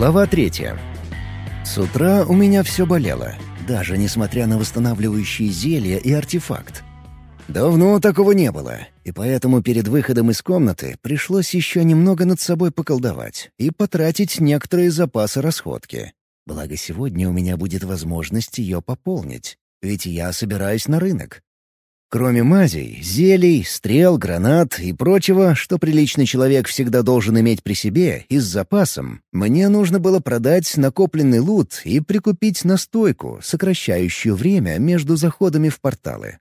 Глава третья. С утра у меня все болело, даже несмотря на восстанавливающие зелья и артефакт. Давно такого не было, и поэтому перед выходом из комнаты пришлось еще немного над собой поколдовать и потратить некоторые запасы расходки. Благо сегодня у меня будет возможность ее пополнить, ведь я собираюсь на рынок. Кроме мазей, зелий, стрел, гранат и прочего, что приличный человек всегда должен иметь при себе и с запасом, мне нужно было продать накопленный лут и прикупить настойку, сокращающую время между заходами в порталы.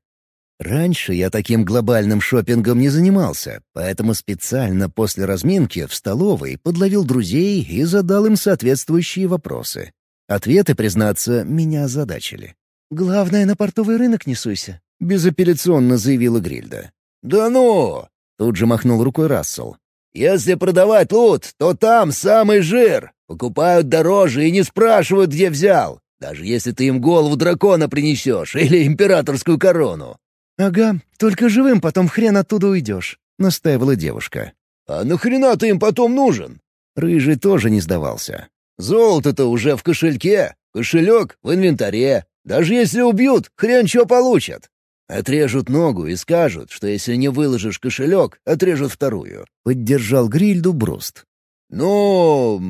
Раньше я таким глобальным шопингом не занимался, поэтому специально после разминки в столовой подловил друзей и задал им соответствующие вопросы. Ответы, признаться, меня озадачили. «Главное, на портовый рынок не суйся», — безапелляционно заявила Грильда. «Да ну!» — тут же махнул рукой Рассел. «Если продавать лут, то там самый жир. Покупают дороже и не спрашивают, где взял. Даже если ты им голову дракона принесешь или императорскую корону». «Ага, только живым потом хрен оттуда уйдешь», — настаивала девушка. «А нахрена ты им потом нужен?» Рыжий тоже не сдавался. «Золото-то уже в кошельке, кошелек в инвентаре. Даже если убьют, хрен что получат. Отрежут ногу и скажут, что если не выложишь кошелек, отрежут вторую. Поддержал Грильду Бруст. «Ну,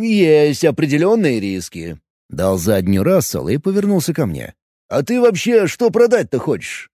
есть определенные риски», — дал заднюю Рассел и повернулся ко мне. «А ты вообще что продать-то хочешь?»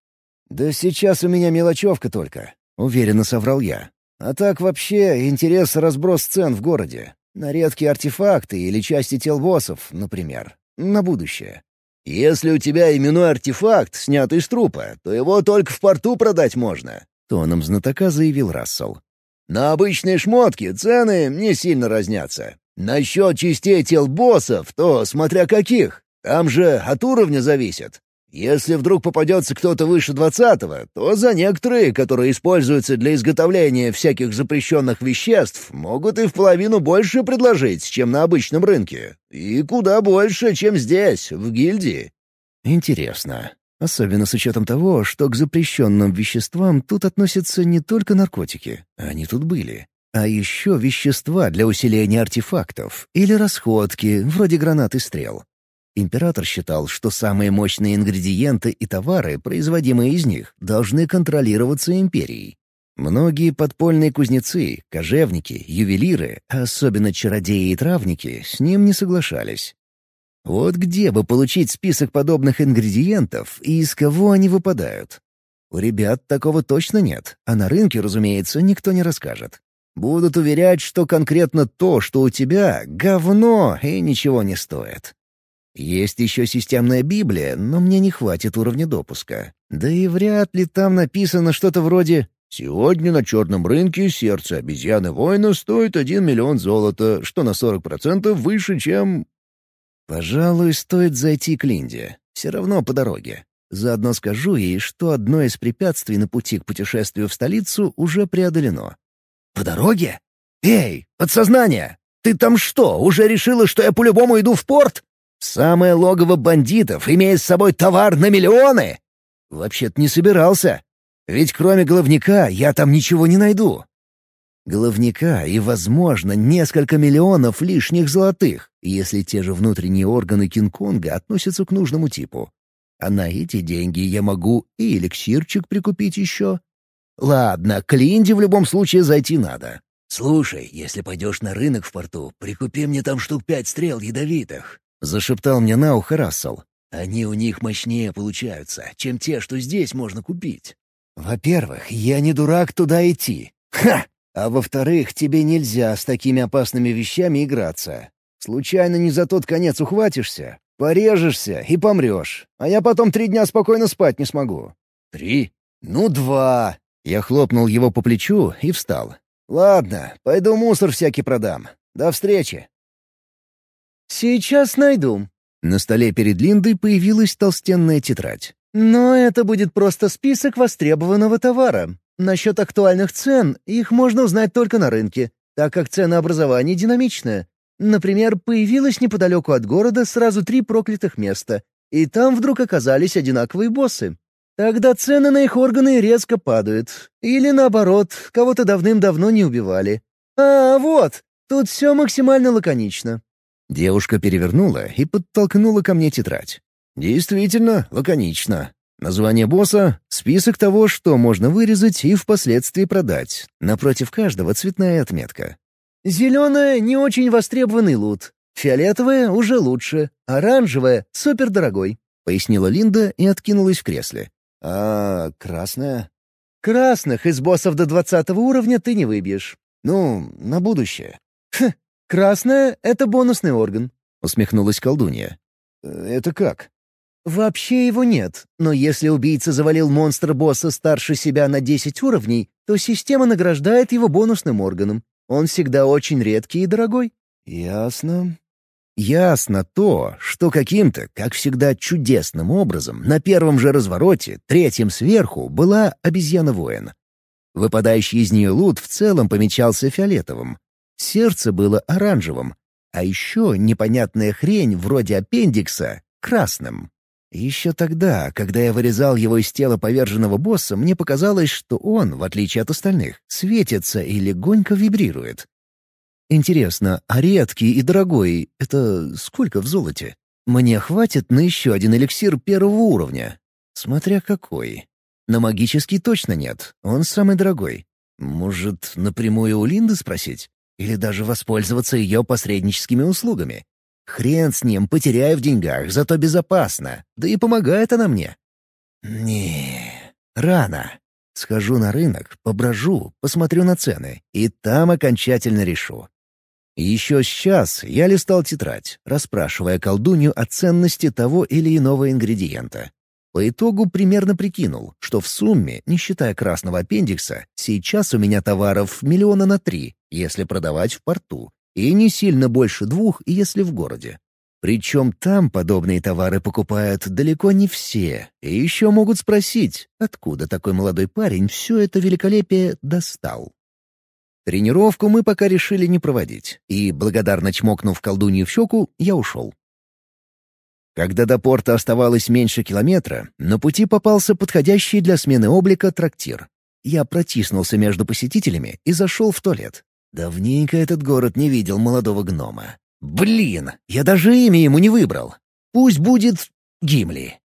«Да сейчас у меня мелочевка только», — уверенно соврал я. «А так вообще интерес разброс цен в городе. На редкие артефакты или части тел боссов, например. На будущее. «Если у тебя именной артефакт, снятый с трупа, то его только в порту продать можно», — тоном знатока заявил Рассел. «На обычные шмотки цены не сильно разнятся. Насчет частей тел боссов, то смотря каких. Там же от уровня зависит. Если вдруг попадется кто-то выше двадцатого, то за некоторые, которые используются для изготовления всяких запрещенных веществ, могут и в половину больше предложить, чем на обычном рынке. И куда больше, чем здесь, в гильдии. Интересно. Особенно с учетом того, что к запрещенным веществам тут относятся не только наркотики, они тут были, а еще вещества для усиления артефактов или расходки, вроде гранат и стрел. Император считал, что самые мощные ингредиенты и товары, производимые из них, должны контролироваться империей. Многие подпольные кузнецы, кожевники, ювелиры, а особенно чародеи и травники, с ним не соглашались. Вот где бы получить список подобных ингредиентов и из кого они выпадают? У ребят такого точно нет, а на рынке, разумеется, никто не расскажет. Будут уверять, что конкретно то, что у тебя — говно и ничего не стоит. Есть еще системная Библия, но мне не хватит уровня допуска. Да и вряд ли там написано что-то вроде «Сегодня на черном рынке сердце обезьяны-воина стоит один миллион золота, что на 40% выше, чем...» Пожалуй, стоит зайти к Линде. Все равно по дороге. Заодно скажу ей, что одно из препятствий на пути к путешествию в столицу уже преодолено. «По дороге? Эй, подсознание! Ты там что, уже решила, что я по-любому иду в порт?» Самое логово бандитов, имея с собой товар на миллионы? Вообще-то не собирался. Ведь кроме головника я там ничего не найду. Головника и, возможно, несколько миллионов лишних золотых, если те же внутренние органы Кинг-Конга относятся к нужному типу. А на эти деньги я могу и эликсирчик прикупить еще. Ладно, к Линде в любом случае зайти надо. «Слушай, если пойдешь на рынок в порту, прикупи мне там штук пять стрел ядовитых. — зашептал мне на ухо Рассел. «Они у них мощнее получаются, чем те, что здесь можно купить». «Во-первых, я не дурак туда идти. Ха! А во-вторых, тебе нельзя с такими опасными вещами играться. Случайно не за тот конец ухватишься, порежешься и помрешь, а я потом три дня спокойно спать не смогу». «Три? Ну, два!» Я хлопнул его по плечу и встал. «Ладно, пойду мусор всякий продам. До встречи!» «Сейчас найду». На столе перед Линдой появилась толстенная тетрадь. «Но это будет просто список востребованного товара. Насчет актуальных цен их можно узнать только на рынке, так как ценообразование динамичное. Например, появилось неподалеку от города сразу три проклятых места, и там вдруг оказались одинаковые боссы. Тогда цены на их органы резко падают. Или наоборот, кого-то давным-давно не убивали. А, вот, тут все максимально лаконично. Девушка перевернула и подтолкнула ко мне тетрадь. Действительно, лаконично. Название босса — список того, что можно вырезать и впоследствии продать. Напротив каждого цветная отметка. «Зеленая — не очень востребованный лут. Фиолетовая — уже лучше. Оранжевая — супердорогой», — пояснила Линда и откинулась в кресле. «А красная?» «Красных из боссов до двадцатого уровня ты не выбьешь». «Ну, на будущее». «Хм, красная — это бонусный орган», — усмехнулась колдунья. «Это как?» Вообще его нет, но если убийца завалил монстра-босса старше себя на 10 уровней, то система награждает его бонусным органом. Он всегда очень редкий и дорогой. Ясно. Ясно то, что каким-то, как всегда, чудесным образом на первом же развороте, третьем сверху, была обезьяна-воин. Выпадающий из нее лут в целом помечался фиолетовым. Сердце было оранжевым, а еще непонятная хрень вроде аппендикса — красным. Еще тогда, когда я вырезал его из тела поверженного босса, мне показалось, что он, в отличие от остальных, светится и легонько вибрирует. Интересно, а редкий и дорогой — это сколько в золоте? Мне хватит на еще один эликсир первого уровня. Смотря какой. На магический точно нет, он самый дорогой. Может, напрямую у Линды спросить? Или даже воспользоваться ее посредническими услугами? Хрен с ним, потеряю в деньгах, зато безопасно. Да и помогает она мне. Не, рано. Схожу на рынок, поброжу, посмотрю на цены, и там окончательно решу. Еще сейчас я листал тетрадь, расспрашивая колдунью о ценности того или иного ингредиента. По итогу примерно прикинул, что в сумме, не считая красного аппендикса, сейчас у меня товаров миллиона на три, если продавать в порту, и не сильно больше двух, если в городе. Причем там подобные товары покупают далеко не все, и еще могут спросить, откуда такой молодой парень все это великолепие достал. Тренировку мы пока решили не проводить, и, благодарно чмокнув колдунью в щеку, я ушел. Когда до порта оставалось меньше километра, на пути попался подходящий для смены облика трактир. Я протиснулся между посетителями и зашел в туалет. Давненько этот город не видел молодого гнома. Блин, я даже имя ему не выбрал. Пусть будет Гимли.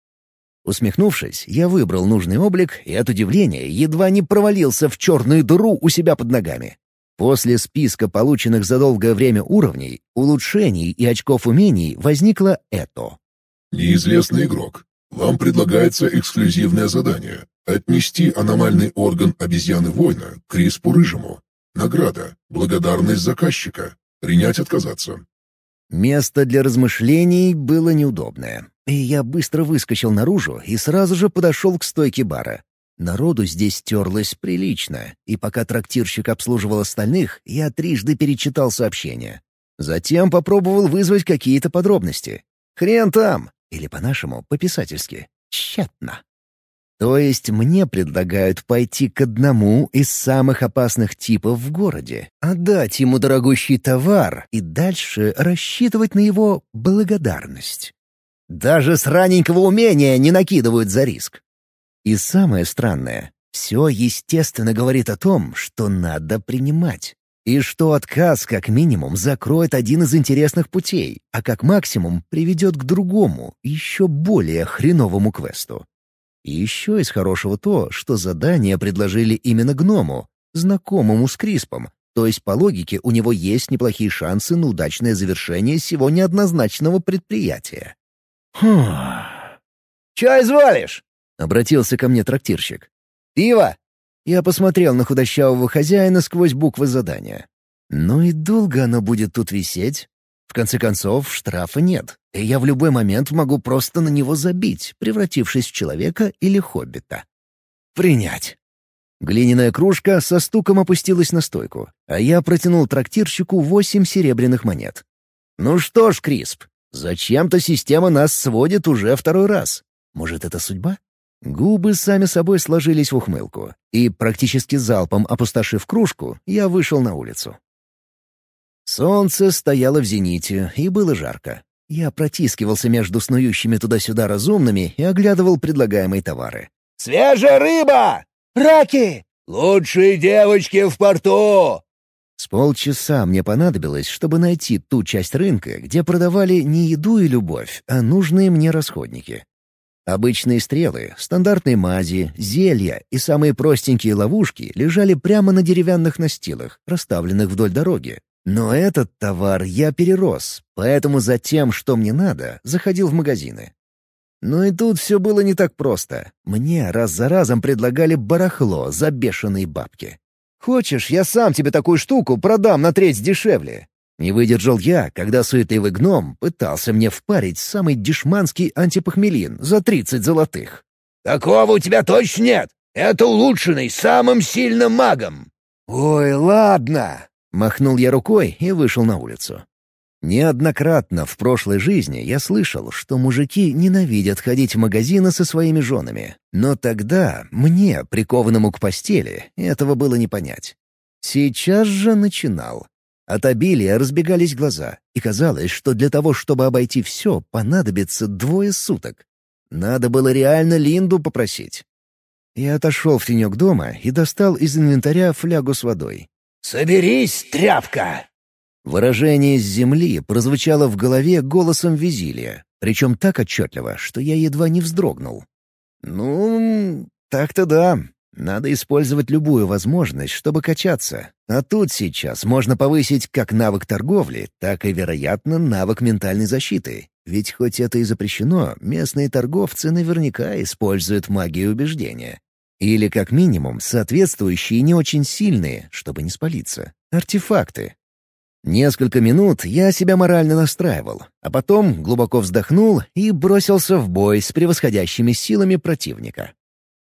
Усмехнувшись, я выбрал нужный облик и от удивления едва не провалился в черную дыру у себя под ногами. После списка полученных за долгое время уровней, улучшений и очков умений возникло это. Неизвестный игрок. Вам предлагается эксклюзивное задание — отнести аномальный орган обезьяны-воина к Криспу Рыжему. Награда. Благодарность заказчика. Принять отказаться. Место для размышлений было неудобное, и я быстро выскочил наружу и сразу же подошел к стойке бара. Народу здесь терлось прилично, и пока трактирщик обслуживал остальных, я трижды перечитал сообщение. Затем попробовал вызвать какие-то подробности. Хрен там! Или по-нашему, по-писательски. Тщетно. То есть мне предлагают пойти к одному из самых опасных типов в городе, отдать ему дорогущий товар и дальше рассчитывать на его благодарность. Даже с раненького умения не накидывают за риск. И самое странное, все естественно говорит о том, что надо принимать. И что отказ как минимум закроет один из интересных путей, а как максимум приведет к другому, еще более хреновому квесту. И еще из хорошего то, что задание предложили именно гному, знакомому с Криспом, то есть по логике у него есть неплохие шансы на удачное завершение всего неоднозначного предприятия. «Хм... «Чё изволишь?» — обратился ко мне трактирщик. «Пиво!» Я посмотрел на худощавого хозяина сквозь буквы задания. «Ну и долго оно будет тут висеть?» В конце концов, штрафа нет, и я в любой момент могу просто на него забить, превратившись в человека или хоббита. Принять. Глиняная кружка со стуком опустилась на стойку, а я протянул трактирщику восемь серебряных монет. «Ну что ж, Крисп, зачем-то система нас сводит уже второй раз. Может, это судьба?» Губы сами собой сложились в ухмылку, и, практически залпом опустошив кружку, я вышел на улицу. Солнце стояло в зените, и было жарко. Я протискивался между снующими туда-сюда разумными и оглядывал предлагаемые товары. «Свежая рыба! Раки! Лучшие девочки в порту!» С полчаса мне понадобилось, чтобы найти ту часть рынка, где продавали не еду и любовь, а нужные мне расходники. Обычные стрелы, стандартные мази, зелья и самые простенькие ловушки лежали прямо на деревянных настилах, расставленных вдоль дороги. Но этот товар я перерос, поэтому за тем, что мне надо, заходил в магазины. Но и тут все было не так просто. Мне раз за разом предлагали барахло за бешеные бабки. «Хочешь, я сам тебе такую штуку продам на треть дешевле?» Не выдержал я, когда суетливый гном пытался мне впарить самый дешманский антипохмелин за тридцать золотых. «Такого у тебя точно нет! Это улучшенный самым сильным магом!» «Ой, ладно!» — махнул я рукой и вышел на улицу. Неоднократно в прошлой жизни я слышал, что мужики ненавидят ходить в магазины со своими женами. Но тогда мне, прикованному к постели, этого было не понять. Сейчас же начинал. От обилия разбегались глаза, и казалось, что для того, чтобы обойти все, понадобится двое суток. Надо было реально Линду попросить. Я отошел в тенек дома и достал из инвентаря флягу с водой. «Соберись, тряпка!» Выражение с земли прозвучало в голове голосом Визилия, причем так отчетливо, что я едва не вздрогнул. «Ну, так-то да. Надо использовать любую возможность, чтобы качаться. А тут сейчас можно повысить как навык торговли, так и, вероятно, навык ментальной защиты. Ведь хоть это и запрещено, местные торговцы наверняка используют магию убеждения. Или, как минимум, соответствующие не очень сильные, чтобы не спалиться, артефакты. Несколько минут я себя морально настраивал, а потом глубоко вздохнул и бросился в бой с превосходящими силами противника.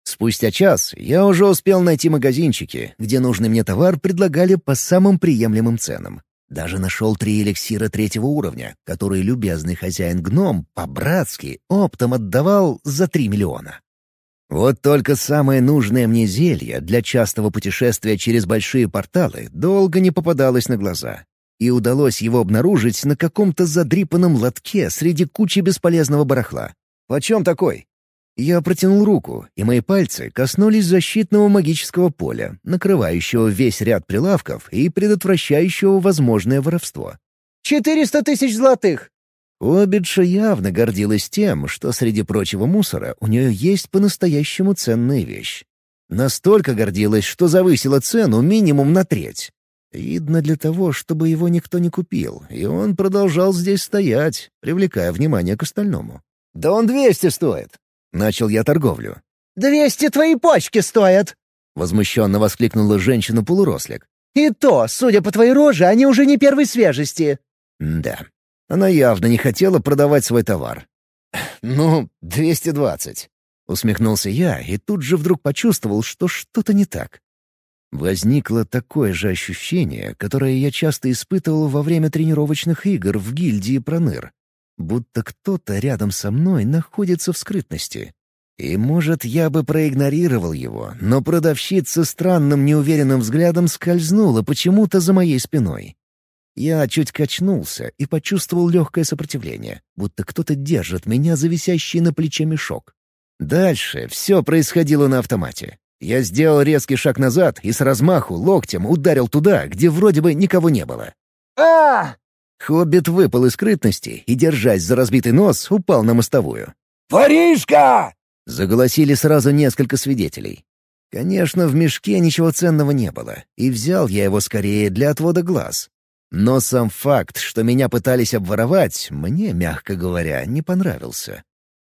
Спустя час я уже успел найти магазинчики, где нужный мне товар предлагали по самым приемлемым ценам. Даже нашел три эликсира третьего уровня, которые любезный хозяин-гном по-братски оптом отдавал за три миллиона. Вот только самое нужное мне зелье для частого путешествия через большие порталы долго не попадалось на глаза. И удалось его обнаружить на каком-то задрипанном лотке среди кучи бесполезного барахла. «Почем такой?» Я протянул руку, и мои пальцы коснулись защитного магического поля, накрывающего весь ряд прилавков и предотвращающего возможное воровство. «Четыреста тысяч золотых!» Обидша явно гордилась тем, что среди прочего мусора у нее есть по-настоящему ценная вещь. Настолько гордилась, что завысила цену минимум на треть. Видно для того, чтобы его никто не купил, и он продолжал здесь стоять, привлекая внимание к остальному. «Да он двести стоит!» Начал я торговлю. «Двести твои почки стоят!» — возмущенно воскликнула женщина-полурослик. «И то, судя по твоей роже, они уже не первой свежести». да, она явно не хотела продавать свой товар. «Ну, двести двадцать», — усмехнулся я и тут же вдруг почувствовал, что что-то не так. Возникло такое же ощущение, которое я часто испытывал во время тренировочных игр в гильдии Проныр будто кто-то рядом со мной находится в скрытности. И, может, я бы проигнорировал его, но продавщица странным неуверенным взглядом скользнула почему-то за моей спиной. Я чуть качнулся и почувствовал легкое сопротивление, будто кто-то держит меня за висящий на плече мешок. Дальше все происходило на автомате. Я сделал резкий шаг назад и с размаху локтем ударил туда, где вроде бы никого не было. а Хоббит выпал из скрытности и, держась за разбитый нос, упал на мостовую. «Воришка!» — заголосили сразу несколько свидетелей. Конечно, в мешке ничего ценного не было, и взял я его скорее для отвода глаз. Но сам факт, что меня пытались обворовать, мне, мягко говоря, не понравился.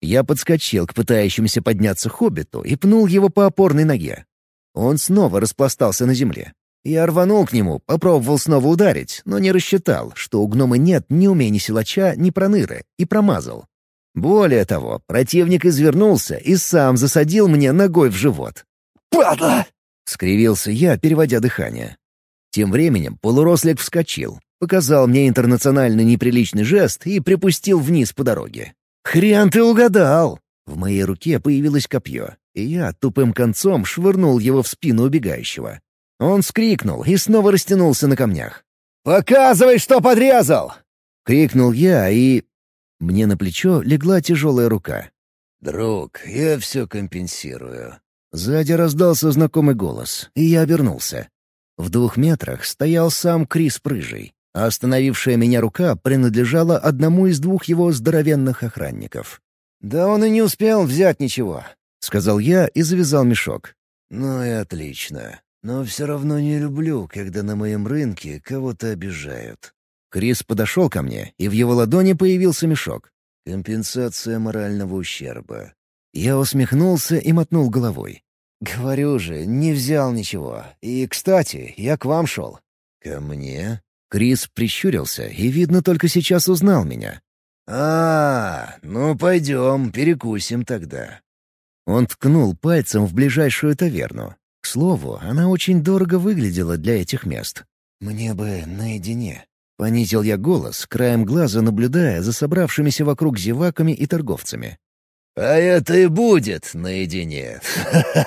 Я подскочил к пытающемуся подняться хоббиту и пнул его по опорной ноге. Он снова распластался на земле. Я рванул к нему, попробовал снова ударить, но не рассчитал, что у гнома нет ни умения силача, ни проныры, и промазал. Более того, противник извернулся и сам засадил мне ногой в живот. «Падла!» — скривился я, переводя дыхание. Тем временем полурослик вскочил, показал мне интернациональный неприличный жест и припустил вниз по дороге. «Хрен ты угадал!» В моей руке появилось копье, и я тупым концом швырнул его в спину убегающего. Он скрикнул и снова растянулся на камнях. «Показывай, что подрезал!» — крикнул я, и... Мне на плечо легла тяжелая рука. «Друг, я все компенсирую». Сзади раздался знакомый голос, и я обернулся. В двух метрах стоял сам Крис Прыжий, а остановившая меня рука принадлежала одному из двух его здоровенных охранников. «Да он и не успел взять ничего», — сказал я и завязал мешок. «Ну и отлично. Но все равно не люблю, когда на моем рынке кого-то обижают». Крис подошел ко мне, и в его ладони появился мешок. «Компенсация морального ущерба». Я усмехнулся и мотнул головой. «Говорю же, не взял ничего. И, кстати, я к вам шел». «Ко мне?» Крис прищурился и, видно, только сейчас узнал меня. «А, ну пойдем, перекусим тогда». Он ткнул пальцем в ближайшую таверну. К слову, она очень дорого выглядела для этих мест. «Мне бы наедине», — понизил я голос, краем глаза наблюдая за собравшимися вокруг зеваками и торговцами. «А это и будет наедине!»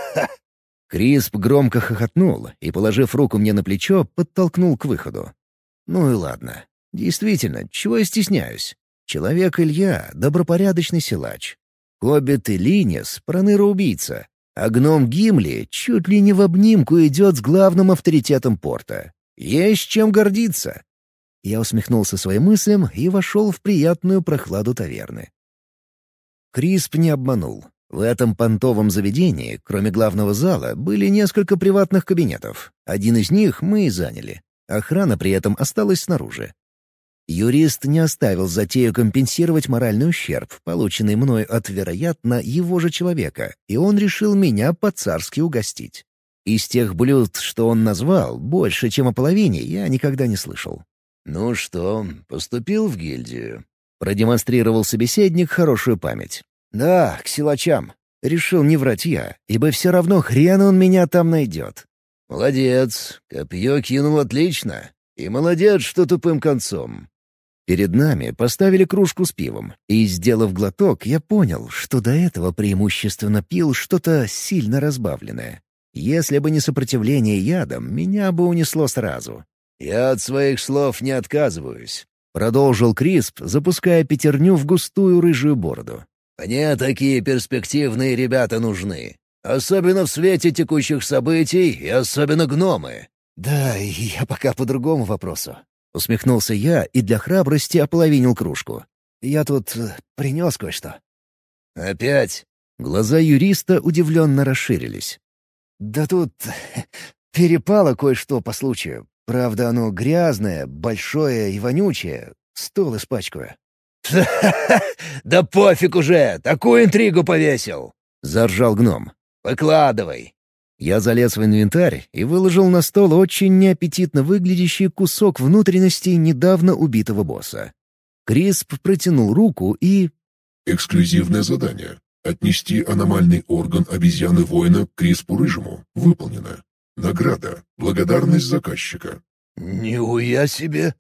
Крисп громко хохотнул и, положив руку мне на плечо, подтолкнул к выходу. Ну и ладно. Действительно, чего я стесняюсь? Человек Илья — добропорядочный силач. Хоббит и Линес — проныра-убийца. А гном Гимли чуть ли не в обнимку идет с главным авторитетом порта. Есть чем гордиться. Я усмехнулся своим мыслям и вошел в приятную прохладу таверны. Крисп не обманул. В этом понтовом заведении, кроме главного зала, были несколько приватных кабинетов. Один из них мы и заняли. Охрана при этом осталась снаружи. Юрист не оставил затею компенсировать моральный ущерб, полученный мной от, вероятно, его же человека, и он решил меня по-царски угостить. Из тех блюд, что он назвал, больше, чем о половине, я никогда не слышал. «Ну что, поступил в гильдию?» Продемонстрировал собеседник хорошую память. «Да, к силачам. Решил не врать я, ибо все равно хрен он меня там найдет. «Молодец. Копье кинул отлично. И молодец, что тупым концом». Перед нами поставили кружку с пивом, и, сделав глоток, я понял, что до этого преимущественно пил что-то сильно разбавленное. Если бы не сопротивление ядом, меня бы унесло сразу. «Я от своих слов не отказываюсь», — продолжил Крисп, запуская пятерню в густую рыжую бороду. «Мне такие перспективные ребята нужны. Особенно в свете текущих событий и особенно гномы. «Да, я пока по другому вопросу». Усмехнулся я и для храбрости ополовинил кружку. «Я тут э, принес кое-что». «Опять?» Глаза юриста удивленно расширились. «Да тут перепало кое-что по случаю. Правда, оно грязное, большое и вонючее. Стол испачкаю». «Да пофиг уже! Такую интригу повесил!» — заржал гном. Выкладывай!» Я залез в инвентарь и выложил на стол очень неаппетитно выглядящий кусок внутренностей недавно убитого босса. Крисп протянул руку и... «Эксклюзивное задание. Отнести аномальный орган обезьяны-воина к Криспу Рыжему. Выполнено. Награда. Благодарность заказчика». «Нихуя себе!»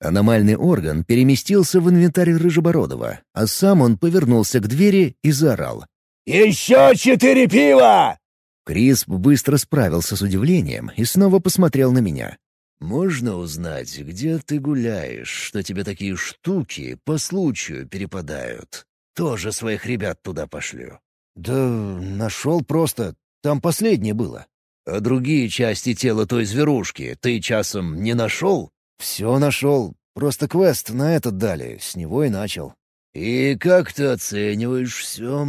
Аномальный орган переместился в инвентарь Рыжебородова, а сам он повернулся к двери и заорал. «Еще четыре пива!» Крисп быстро справился с удивлением и снова посмотрел на меня. «Можно узнать, где ты гуляешь, что тебе такие штуки по случаю перепадают? Тоже своих ребят туда пошлю». «Да нашел просто. Там последнее было». «А другие части тела той зверушки ты часом не нашел?» «Все нашел. Просто квест на этот дали. С него и начал». «И как ты оцениваешь все?»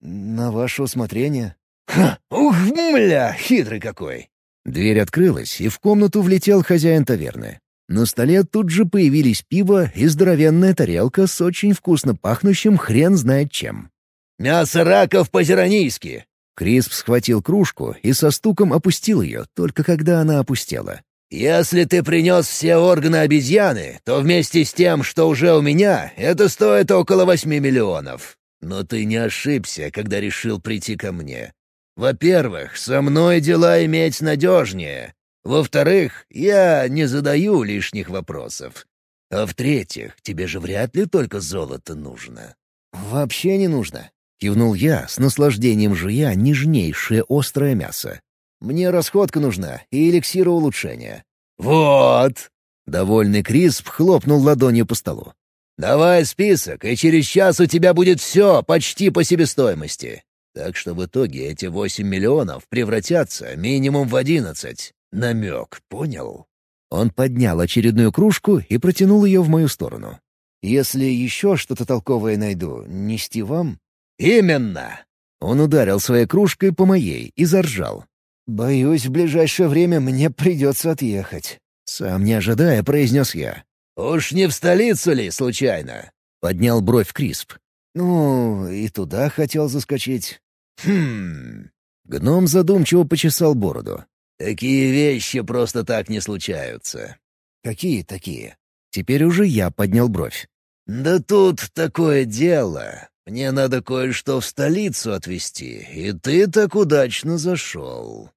«На ваше усмотрение». «Ха! Ух, мля! Хитрый какой!» Дверь открылась, и в комнату влетел хозяин таверны. На столе тут же появились пиво и здоровенная тарелка с очень вкусно пахнущим хрен знает чем. «Мясо раков по-зеронийски!» Крисп схватил кружку и со стуком опустил ее, только когда она опустела. «Если ты принес все органы обезьяны, то вместе с тем, что уже у меня, это стоит около восьми миллионов. Но ты не ошибся, когда решил прийти ко мне. Во-первых, со мной дела иметь надежнее. Во-вторых, я не задаю лишних вопросов. А в-третьих, тебе же вряд ли только золото нужно». «Вообще не нужно», — кивнул я, с наслаждением жуя нежнейшее острое мясо. «Мне расходка нужна и эликсира улучшения». «Вот!» — довольный Крисп хлопнул ладонью по столу. Давай список, и через час у тебя будет все почти по себестоимости. Так что в итоге эти восемь миллионов превратятся минимум в одиннадцать. намек, понял?» Он поднял очередную кружку и протянул ее в мою сторону. «Если еще что-то толковое найду, нести вам?» «Именно!» Он ударил своей кружкой по моей и заржал. «Боюсь, в ближайшее время мне придется отъехать». Сам не ожидая, произнес я. «Уж не в столицу ли, случайно?» — поднял бровь Крисп. «Ну, и туда хотел заскочить». «Хм...» Гном задумчиво почесал бороду. «Такие вещи просто так не случаются». «Какие такие?» Теперь уже я поднял бровь. «Да тут такое дело. Мне надо кое-что в столицу отвезти, и ты так удачно зашел».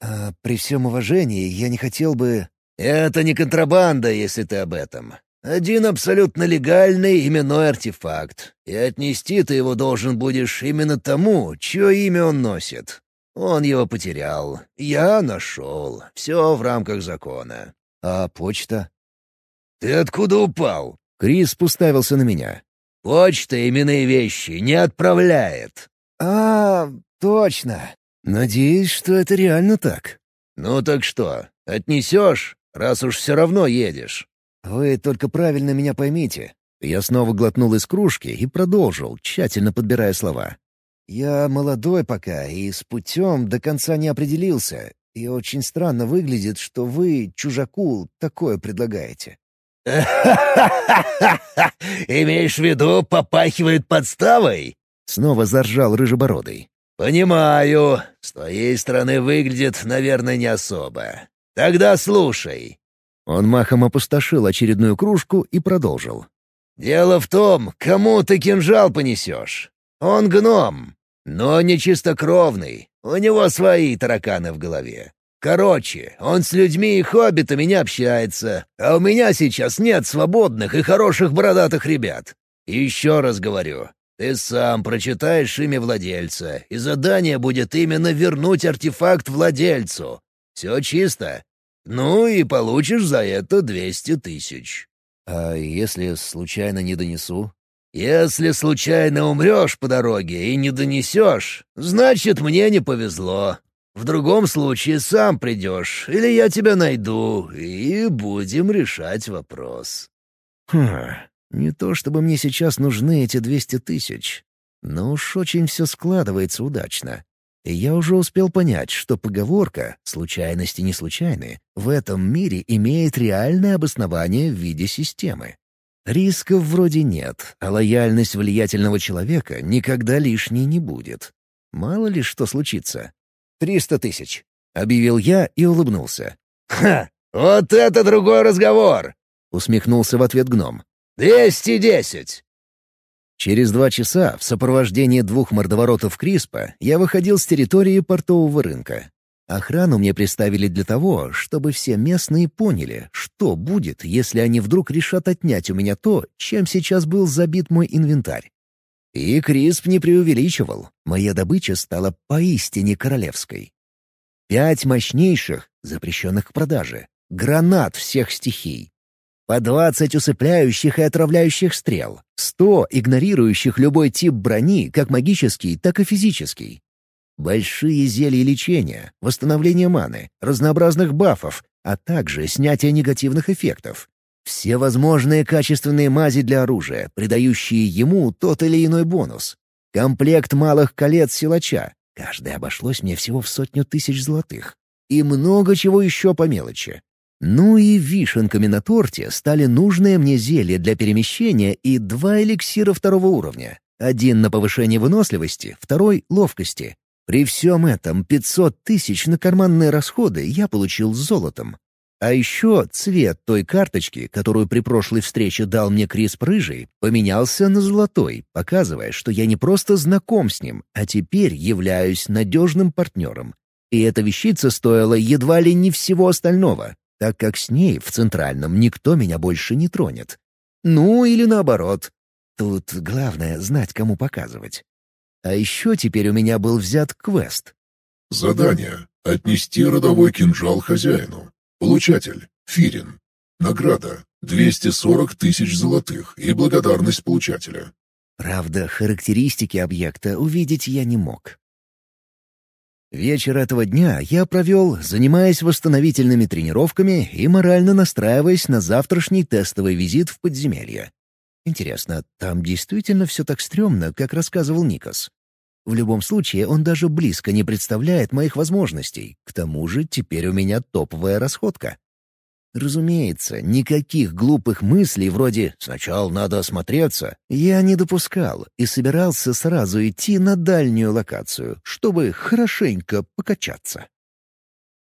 А, «При всем уважении я не хотел бы...» «Это не контрабанда, если ты об этом. Один абсолютно легальный именной артефакт, и отнести ты его должен будешь именно тому, чье имя он носит. Он его потерял, я нашел. Все в рамках закона. А почта? Ты откуда упал? Крис уставился на меня. Почта именные вещи не отправляет. А, точно. Надеюсь, что это реально так. Ну так что, отнесешь, раз уж все равно едешь? Вы только правильно меня поймите. Я снова глотнул из кружки и продолжил, тщательно подбирая слова. Я молодой пока и с путем до конца не определился, и очень странно выглядит, что вы, чужаку, такое предлагаете. Имеешь в виду, попахивает подставой?» Снова заржал рыжебородый. «Понимаю. С твоей стороны выглядит, наверное, не особо. Тогда слушай». Он махом опустошил очередную кружку и продолжил. «Дело в том, кому ты кинжал понесешь. Он гном, но не чистокровный. У него свои тараканы в голове. Короче, он с людьми и хоббитами не общается, а у меня сейчас нет свободных и хороших бородатых ребят. Еще раз говорю, ты сам прочитаешь имя владельца, и задание будет именно вернуть артефакт владельцу. Все чисто. Ну и получишь за это двести тысяч. А если случайно не донесу? Если случайно умрешь по дороге и не донесешь, значит, мне не повезло. В другом случае сам придешь, или я тебя найду, и будем решать вопрос». «Хм, не то чтобы мне сейчас нужны эти двести тысяч, но уж очень все складывается удачно. И я уже успел понять, что поговорка «случайности не случайны» в этом мире имеет реальное обоснование в виде системы. Рисков вроде нет, а лояльность влиятельного человека никогда лишней не будет. Мало ли что случится. Триста тысяч», — объявил я и улыбнулся. «Ха! Вот это другой разговор!» — усмехнулся в ответ гном. «Двести десять!» Через два часа в сопровождении двух мордоворотов Криспа я выходил с территории портового рынка. Охрану мне приставили для того, чтобы все местные поняли, что будет, если они вдруг решат отнять у меня то, чем сейчас был забит мой инвентарь. И Крисп не преувеличивал. Моя добыча стала поистине королевской. Пять мощнейших, запрещенных к продаже, гранат всех стихий. По двадцать усыпляющих и отравляющих стрел, сто игнорирующих любой тип брони, как магический, так и физический. Большие зелья лечения, восстановления маны, разнообразных бафов, а также снятие негативных эффектов. Все возможные качественные мази для оружия, придающие ему тот или иной бонус. Комплект малых колец силача. Каждое обошлось мне всего в сотню тысяч золотых. И много чего еще по мелочи. Ну и вишенками на торте стали нужные мне зелья для перемещения и два эликсира второго уровня. Один на повышение выносливости, второй — ловкости. При всем этом 500 тысяч на карманные расходы я получил золотом. А еще цвет той карточки, которую при прошлой встрече дал мне Крис Рыжий, поменялся на золотой, показывая, что я не просто знаком с ним, а теперь являюсь надежным партнером. И эта вещица стоила едва ли не всего остального, так как с ней в Центральном никто меня больше не тронет. Ну или наоборот. Тут главное знать, кому показывать. А еще теперь у меня был взят квест. Задание. Отнести родовой кинжал хозяину. Получатель — Фирин. Награда — 240 тысяч золотых и благодарность получателя. Правда, характеристики объекта увидеть я не мог. Вечер этого дня я провел, занимаясь восстановительными тренировками и морально настраиваясь на завтрашний тестовый визит в подземелье. Интересно, там действительно все так стрёмно, как рассказывал Никос? В любом случае, он даже близко не представляет моих возможностей. К тому же теперь у меня топовая расходка. Разумеется, никаких глупых мыслей вроде «сначала надо осмотреться» я не допускал и собирался сразу идти на дальнюю локацию, чтобы хорошенько покачаться.